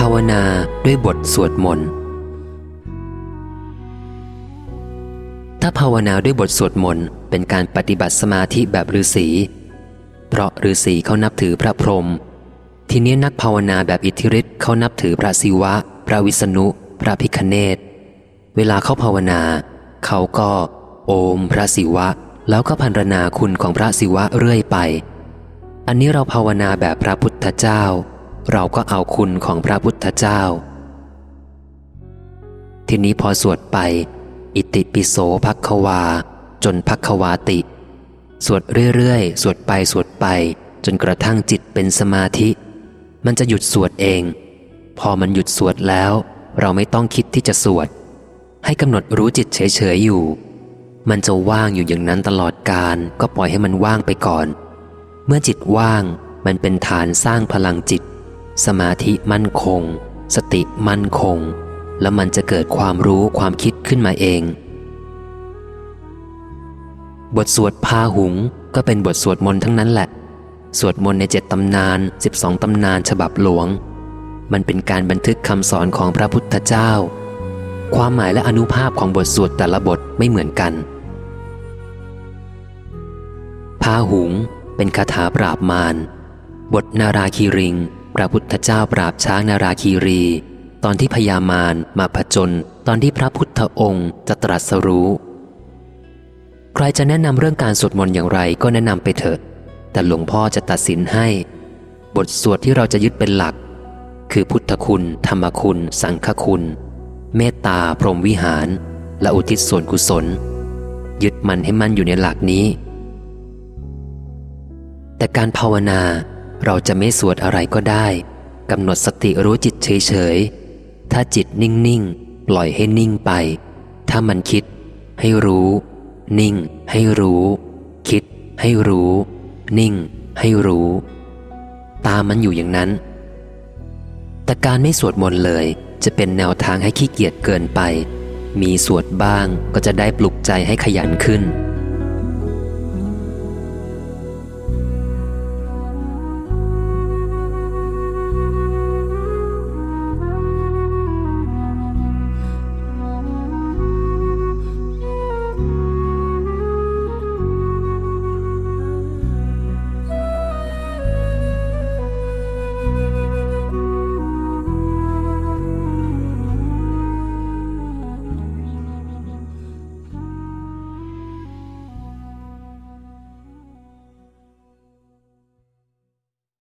ภาวนาด้วยบทสวดมนต์ถ้าภาวนาด้วยบทสวดมนต์เป็นการปฏิบัติสมาธิแบบฤาษีเพราะฤาษีเขานับถือพระพรหมทีนี้นักภาวนาแบบอิทธิฤทธิ์เขานับถือพระศิวะ พระวิษณุ พระพิคเนตเวลาเขาภาวนา เขาก็ โอมพระศิวะ แล้วก็พันรนาคุณของพระศิวะเรื่อยไป อันนี้เราภาวนาแบบพระพุทธเจ้า เราก็เอาคุณของพระพุทธเจ้า ทีนี้พอสวดไป อิติปิโสภักควา จนภักควาติ สวดเรื่อยๆ สวดไปสวดไป จนกระทั่งจิตเป็นสมาธิ มันจะหยุดสวดเอง พอมันหยุดสวดแล้ว เราไม่ต้องคิดที่จะสวด ให้กำหนดรู้จิตเฉยๆอยู่ มันจะว่างอยู่อย่างนั้นตลอดการก็ปล่อยให้มันว่างไปก่อน เมื่อจิตว่างมันเป็นฐานสร้างพลังจิต สมาธิมั่นคง สติมั่นคง แล้วมันจะเกิดความรู้ความคิดขึ้นมาเอง บทสวดพาหุงก็เป็นบทสวดมนต์ทั้งนั้นแหละ สวดมนต์ในเจ็ดตำนาน 12 ตำนานฉบับหลวง มันเป็นการบันทึกคำสอนของพระพุทธเจ้า ความหมายและอนุภาพของบทสวดแต่ละบทไม่เหมือนกันพาหุงเป็นคาถาปราบมาร บทนาราคีริง พระพุทธเจ้าปราบช้างนาราคีรี ตอนที่พญามารมาผจญตอนที่พระพุทธองค์จะตรัสรู้ ใครจะแนะนำเรื่องการสวดมนต์อย่างไรก็แนะนำไปเถอะ แต่หลวงพ่อจะตัดสินให้ บทสวดที่เราจะยึดเป็นหลัก คือพุทธคุณ ธรรมคุณ สังฆคุณ เมตตา พรหมวิหาร และอุทิศส่วนกุศล ยึดมันให้มันอยู่ในหลักนี้ แต่การภาวนา เราจะไม่สวดอะไรก็ได้กำหนดสติรู้จิตเฉยๆ ถ้าจิตนิ่งๆ ปล่อยให้นิ่งไป ถ้ามันคิด ให้รู้ นิ่ง ให้รู้ คิด ให้รู้ นิ่ง ให้รู้ ตามมันอยู่อย่างนั้น แต่การไม่สวดมนต์เลยจะเป็นแนวทางให้ขี้เกียจเกินไป มีสวดบ้างก็จะได้ปลุกใจให้ขยันขึ้น